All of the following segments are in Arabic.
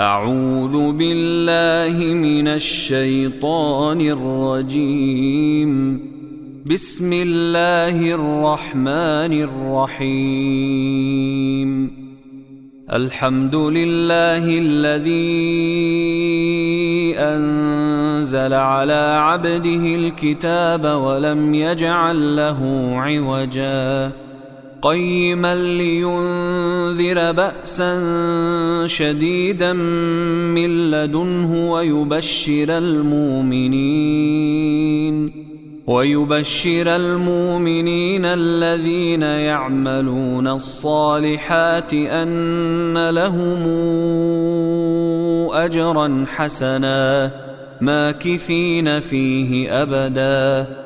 أعوذ بالله من الشيطان الرجيم. بسم الله الرحمن الرحيم. الحمد لله الذي أنزل على عبده الكتاب ولم يجعل له عوجاً. قيما لينذر بأسا شديدا من لدنه ويبشر المؤمنين ويبشر المؤمنين الذين يعملون الصالحات أن لهم أجرا حسنا ماكثين فيه أبداً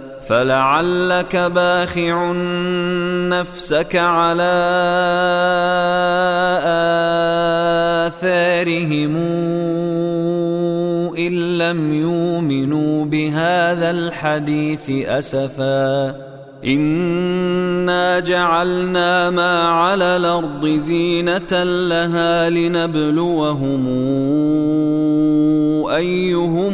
فلعلك باخع نفسك على آثارهم إن لم يؤمنوا بهذا الحديث أسفا. إنا جعلنا ما على الأرض زينة لها لنبلوهم أيهم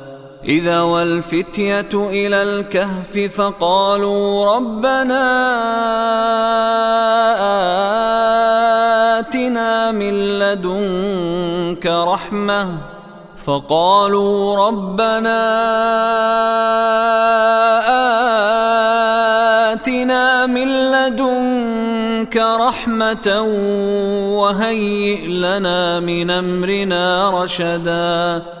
إذا والفتية إلى الكهف فقالوا ربنا آتنا من لدنك رحمة فقالوا ربنا آتنا من لدنك رحمة وهيئ لنا من أمرنا رشدا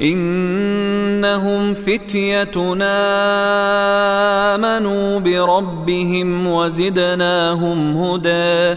إنهم فتيتنا آمنوا بربهم وزدناهم هدى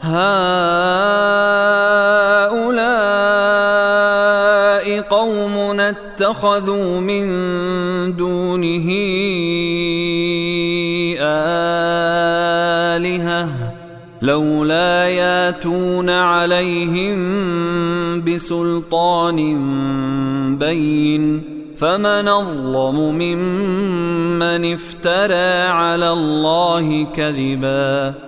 هؤلاء قومنا اتخذوا من دونه آلهة لولا ياتون عليهم بسلطان بين فمن أظلم ممن افترى على الله كذبا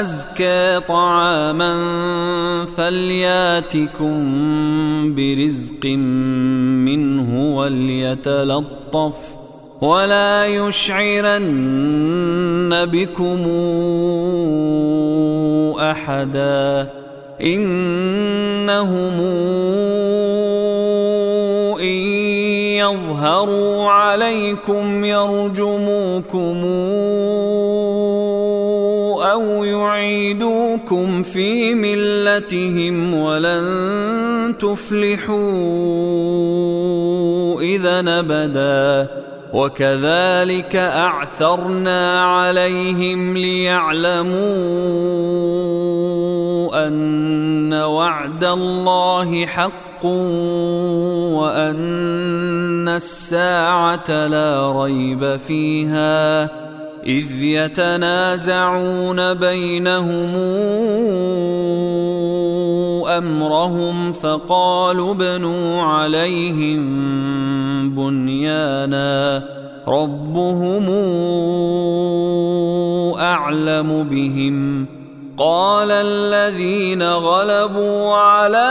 أزكى طعاما فلياتكم برزق منه وليتلطف ولا يشعرن بكم أحدا إنهم إن يظهروا عليكم يرجموكم أو يعيدوكم في ملتهم ولن تفلحوا إذا أبدا وكذلك أعثرنا عليهم ليعلموا أن وعد الله حق وان الساعة لا ريب فيها إذ يتنازعون بينهم أمرهم فقالوا ابنوا عليهم بنيانا ربهم أعلم بهم قال الذين غلبوا على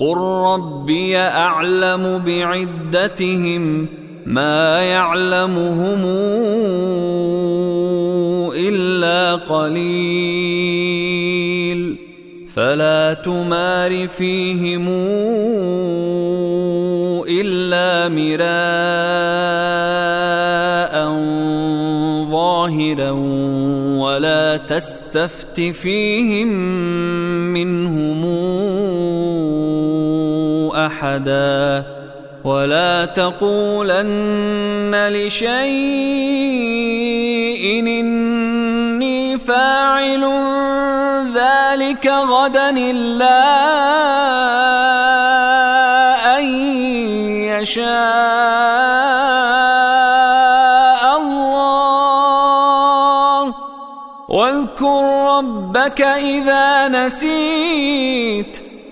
قل ربي أعلم بعدتهم ما يعلمهم إلا قليل فلا تمار فيهم إلا مراء ظاهرا ولا تستفت فيهم منهم أحدا ولا تقولن لشيء إني فاعل ذلك غدا إلا أن يشاء الله. واذكر ربك إذا نسيت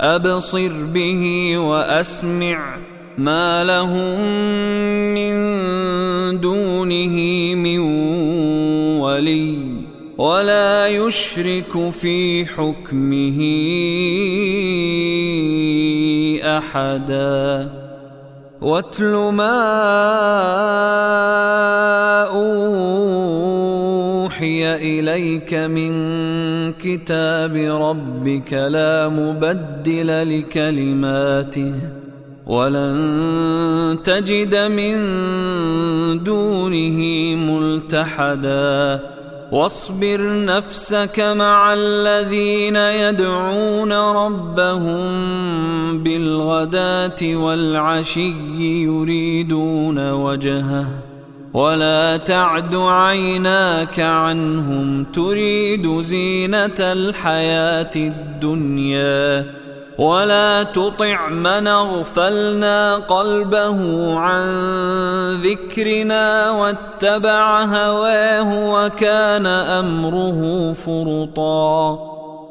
أبصر به وأسمع ما لهم من دونه من ولي ولا يشرك في حكمه أحدا. واتل ما أوحي إليك من كتاب ربك لا مبدل لكلماته ولن تجد من دونه ملتحدا واصبر نفسك مع الذين يدعون ربهم بالغداة والعشي يريدون وجهه ولا تعد عيناك عنهم تريد زينة الحياة الدنيا ولا تطع من أغفلنا قلبه عن ذكرنا واتبع هواه وكان أمره فرطا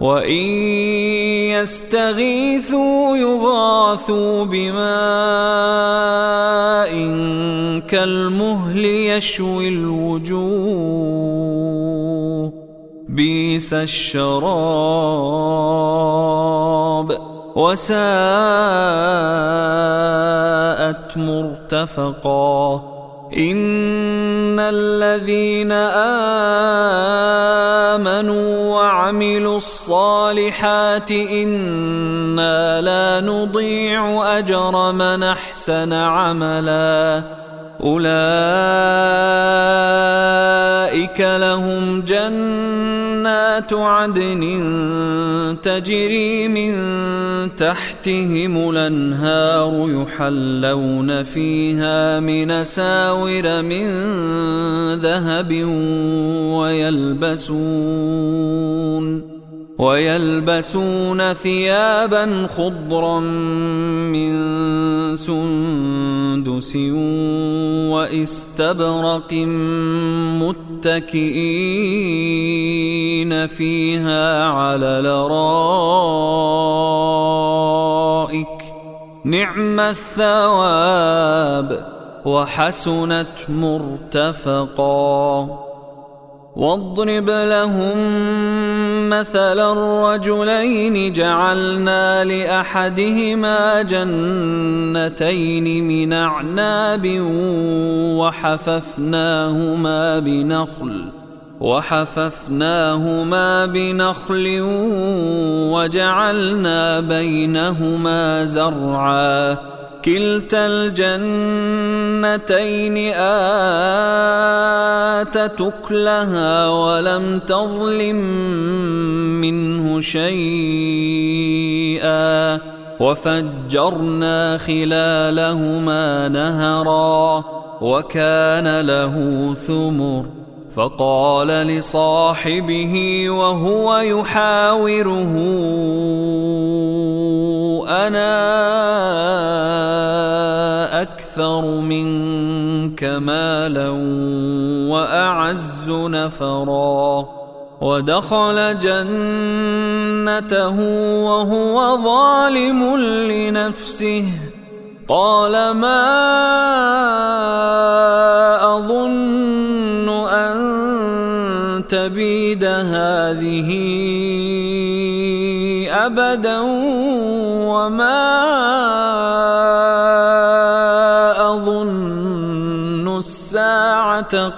وان يستغيثوا يغاثوا بماء كالمهل يشوي الوجوه بيس الشراب وساءت مرتفقا إن الذين آمنوا وعملوا الصالحات إنا لا نضيع أجر من أحسن عملا. أولئك لهم جنات عدن تجري من تحتهم الأنهار يحلون فيها من ساور من ذهب ويلبسون ويلبسون ثيابا خضرا من سندس واستبرق متكئين فيها على الأرائك. نعم الثواب وحسنت مرتفقا. واضرب لهم مثل الرجلين جعلنا لأحدهما جنتين من أعناب وحففناهما بنخل وحففناهما بنخل وجعلنا بينهما زرعا. كلتا الجنتين آتت أكلها ولم تظلم منه شيئا وفجرنا خلالهما نهرا وكان له ثمر فقال لصاحبه وهو يحاوره أنا منك مالا وأعز نفرا ودخل جنته وهو ظالم لنفسه. قال ما أظن أن تبيد هذه أبدا وما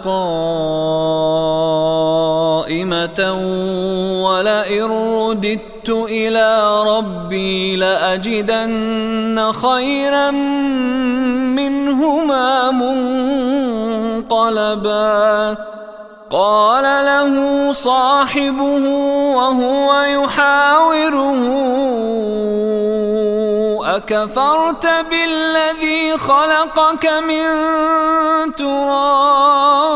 قائمة ولئن رددت إلى ربي لأجدن خيرا منهما منقلبا. قال له صاحبه وهو يحاوره اكفرت بالذي خلقك من تراب.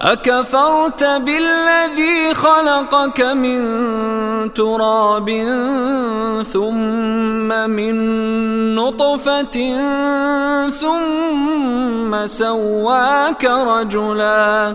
أكفرت بالذي خلقك من تراب ثم من نطفة ثم سواك رجلا.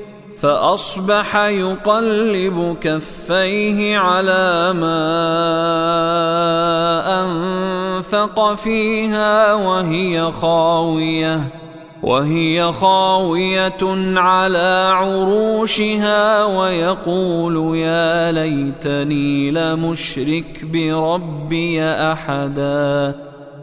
فأصبح يقلب كفيه على ما أنفق فيها وهي خاوية وهي خاوية على عروشها ويقول يا ليتني لمشرك بربي احدا.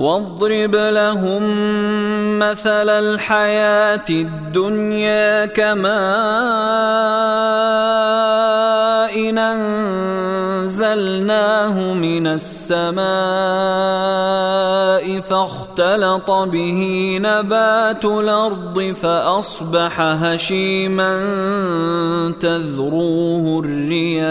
واضرب لهم مثل الحياة الدنيا كماء أنزلناه من السماء فاختلط به نبات الأرض فأصبح هشيما تذروه الرياح.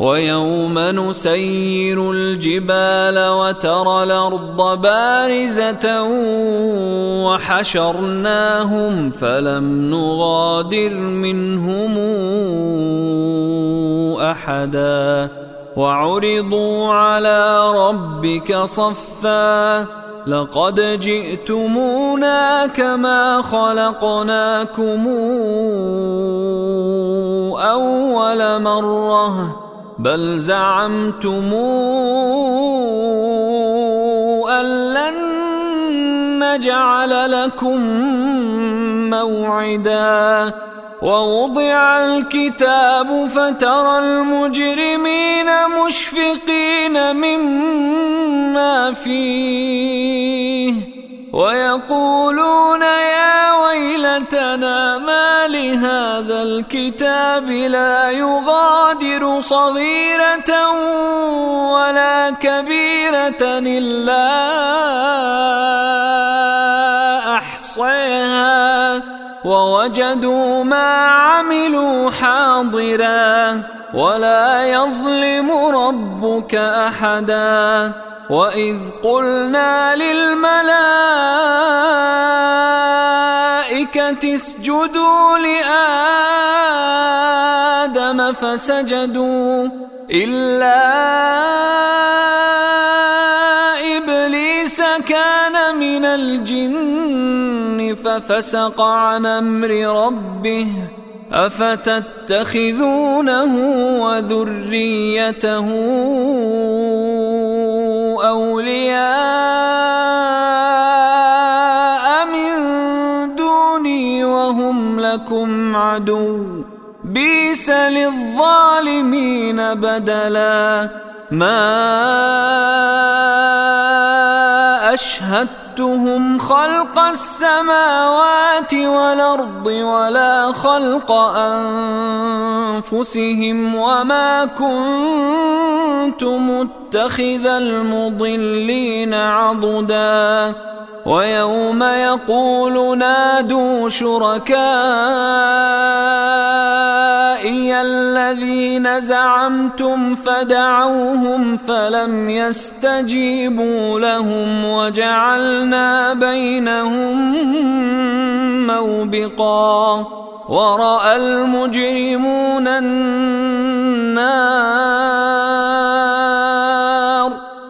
ويوم نسير الجبال وترى الأرض بارزة وحشرناهم فلم نغادر منهم أحدا وعرضوا على ربك صفا لقد جئتمونا كما خلقناكم أول مرة بل زعمتم أن لن نجعل لكم موعدا. ووضع الكتاب فترى المجرمين مشفقين مما فيه. ويقولون يا ويلتنا ما لهذا الكتاب لا يغادر صغيرة ولا كبيرة إلا أحصيها. ووجدوا ما عملوا حاضرا. ولا يظلم ربك أحدا. وإذ قلنا للملائكة اسجدوا لآدم فسجدوا إلا إبليس كان من الجن ففسق عن أمر ربه أفتتخذونه وذريته أولياء من دوني وهم لكم عدو. بيس للظالمين بدلا. ما أشهدتهم خلق السماوات والأرض ولا خلق أنفسهم وما كنت متخذ المضلين عضدا. ويوم يقول نادوا شركائي الذين زعمتم فدعوهم فلم يستجيبوا لهم وجعلنا بينهم موبقا. ورأى المجرمون النار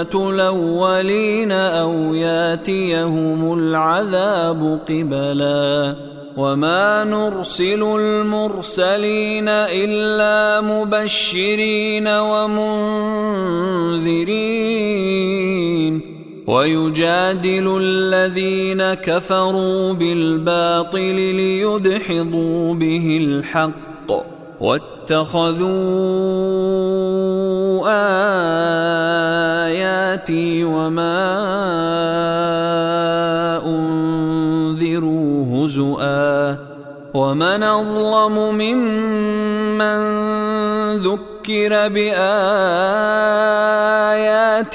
سنه الأولين أو ياتيهم العذاب قبلا وما نرسل المرسلين إلا مبشرين ومنذرين ويجادل الذين كفروا بالباطل ليدحضوا به الحق واتخذوا ومن أظلم ممن ذكر بآيات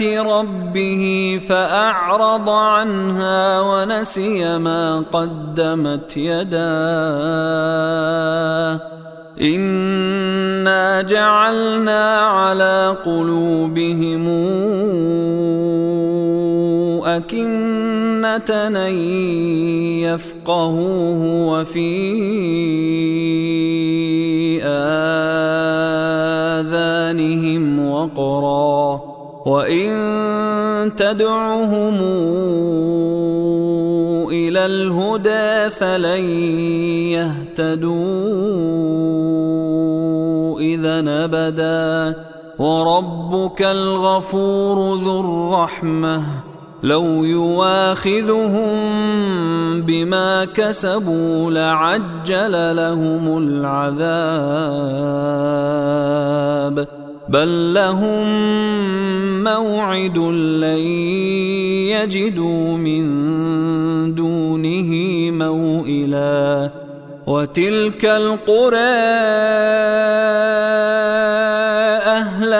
ربه فأعرض عنها ونسي ما قدمت يداه. إنا جعلنا على قلوبهم أكنة أن يفقهوه وفي آذانهم وقرا وإن تدعهم إلى الهدى فلن يهتدوا إذا أبدا وربك الغفور ذو الرحمة لو يواخذهم بما كسبوا لعجل لهم العذاب. بل لهم موعد لن يجدوا من دونه موئلا. وتلك القرى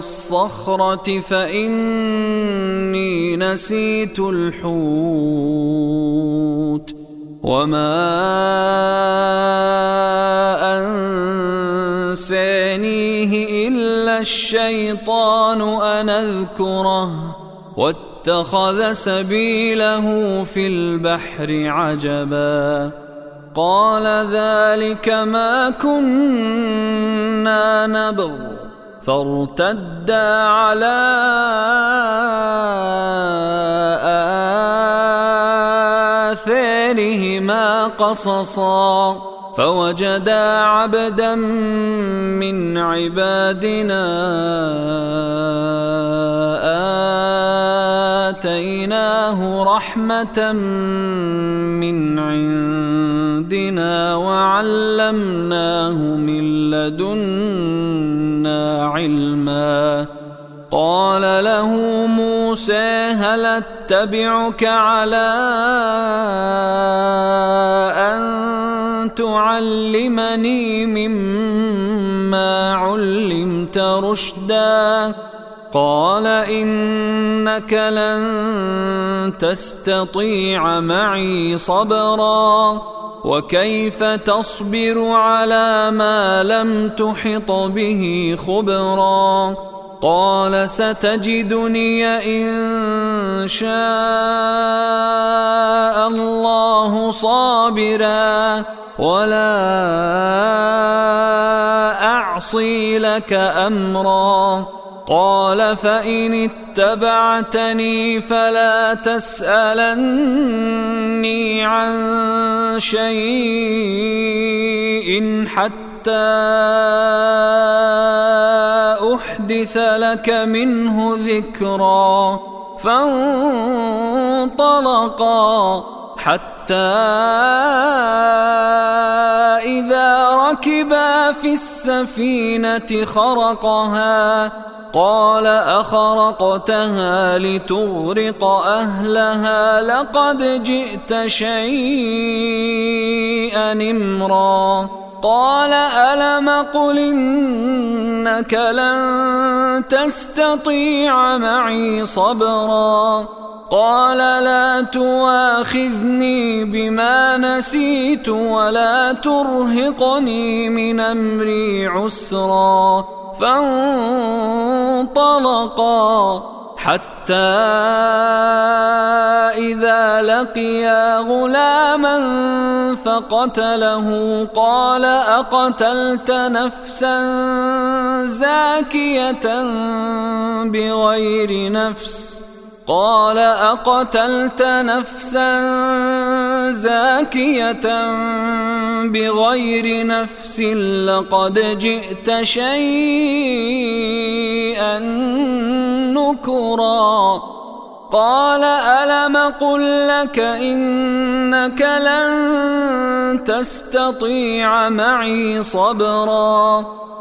الصخرة فإني نسيت الحوت وما أنسانيه إلا الشيطان أن أذكره واتخذ سبيله في البحر عجبا قال ذلك ما كنا نبغ فارتدا على آثارهما قصصا. فوجدا عبدا من عبادنا آتيناه رحمة من عندنا وعلمناه من لدنا علما. قال له موسى هل أتبعك على تعلمني مما علمت رشدا. قال إنك لن تستطيع معي صبرا. وكيف تصبر على ما لم تحط به خبرا؟ قال ستجدني إن شاء الله صابرا. ولا اعصي لك امرا قال فان اتبعتني فلا تسالني عن شيء حتى احدث لك منه ذكرا فانطلقا حتى إذا ركبا في السفينة خرقها قال أخرقتها لتغرق أهلها لقد جئت شيئا إمرا. قال ألم قل إنك لن تستطيع معي صبرا؟ قال لا تواخذني بما نسيت ولا ترهقني من أمري عسرا. فانطلقا حتى إذا لقيا غلاما فقتله. قال أقتلت نفسا زاكية بغير نفس؟ قال أقتلت نفسا زاكية بغير نفس لقد جئت شيئا نكرا. قال ألم قل لك إنك لن تستطيع معي صبرا؟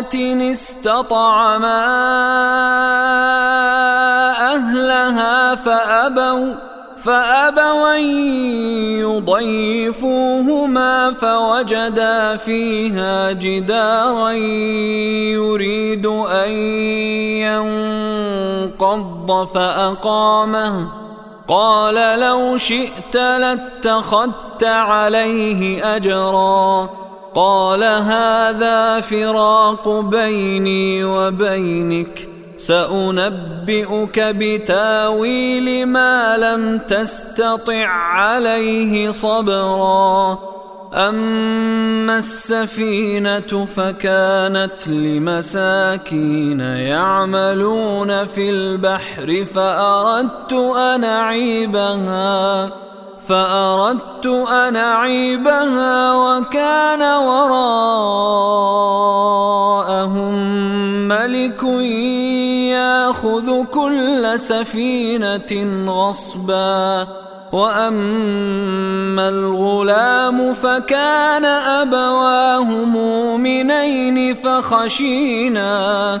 قرية استطعما أهلها فأبوا فأبوا ضيفوهما فوجدا فيها جدارا يريد أن ينقض فأقامه. قال لو شئت لاتخذت عليه أجرا. قال هذا فراق بيني وبينك سأنبئك بتاويل ما لم تستطع عليه صبرا. أما السفينة فكانت لمساكين يعملون في البحر فأردت أن أعيبها. فأردت أن أعيبها وكان وراءهم ملك يأخذ كل سفينة غصبا وأما الغلام فكان أبواه مؤمنين فخشينا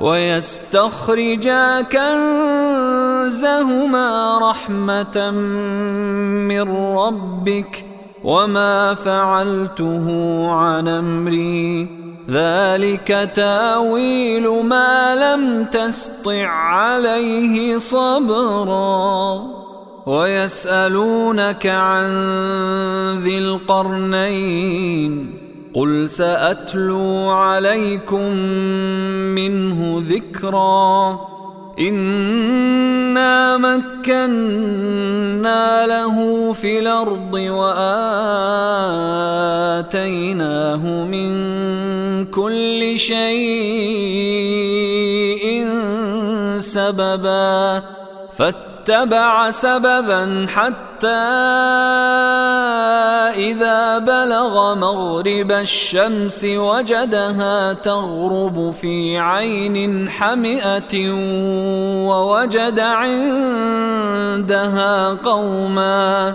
ويستخرجا كنزهما رحمة من ربك وما فعلته عن أمري. ذلك تاويل ما لم تسطع عليه صبرا. ويسألونك عن ذي القرنين قل ساتلو عليكم منه ذكرا انا مكنا له في الأرض واتيناه من كل شيء سببا فاتبع سببا حتى إذا بلغ مغرب الشمس وجدها تغرب في عين حمئة ووجد عندها قوما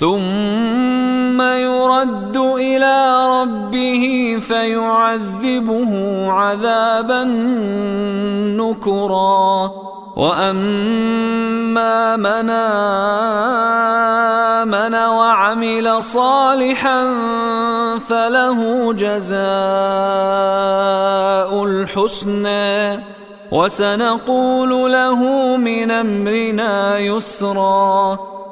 ثم يرد إلى ربه فيعذبه عذابا نكرا. وأما من آمن وعمل صالحا فله جزاء الحسنى وسنقول له من أمرنا يسرا.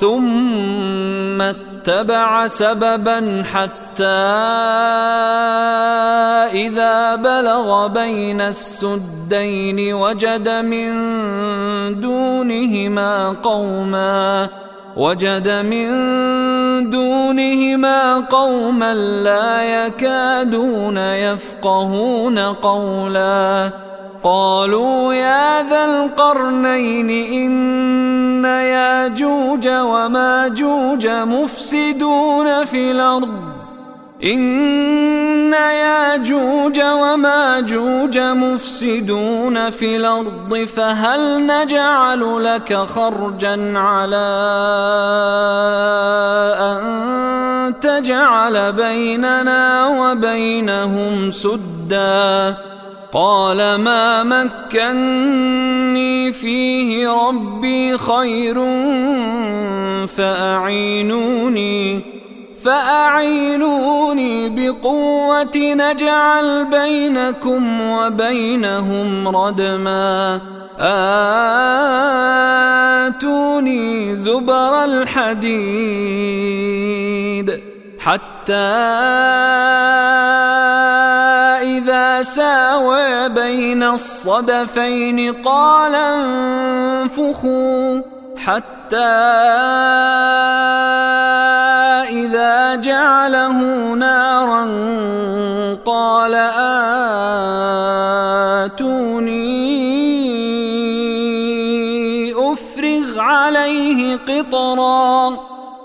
ثم اتبع سببا حتى إذا بلغ بين السدين وجد من دونهما قوما وجد من دونهما قوما لا يكادون يفقهون قولا. قالوا يا ذا القرنين إن ياجوج وماجوج مفسدون في الأرض. إن ياجوج وماجوج مفسدون في الأرض فهل نجعل لك خرجا على أن تجعل بيننا وبينهم سدا؟ قال ما مكني فيه ربي خير فأعينوني فأعينوني بقوة نجعل بينكم وبينهم ردما آتوني زبر الحديد حتى ساوى بين الصدفين قال انفخوا حتى إذا جعله نارا قال آتوني أفرغ عليه قطرا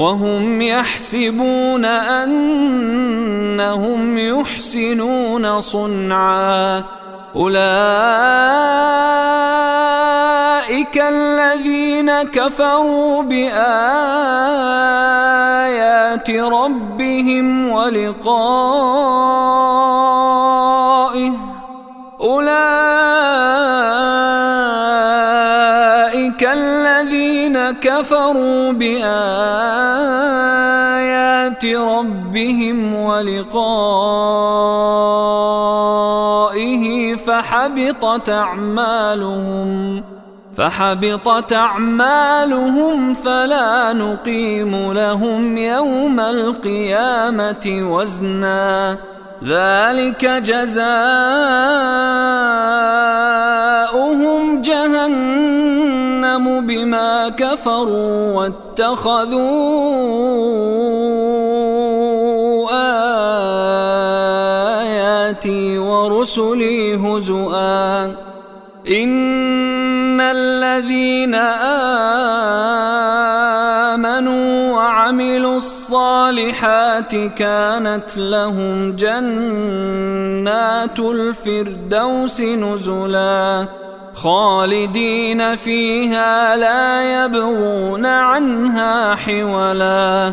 وهم يحسبون أنهم يحسنون صنعا. أولئك الذين كفروا بآيات ربهم ولقائه فحبطت أعمالهم فحبطت أعمالهم فلا نقيم لهم يوم القيامة وزنا. ذلك جزاؤهم جهنم بما كفروا واتخذوا آياتي ورسلي هزؤا. إن الذين آمنوا وعملوا الصالحات كانت لهم جنات الفردوس نزلا. خالدين فيها لا يبغون عنها حولا.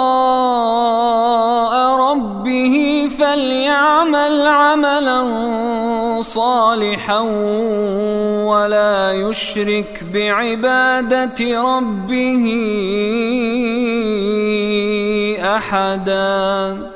فليعمل عملا صالحا ولا يشرك بعبادة ربه أحدا.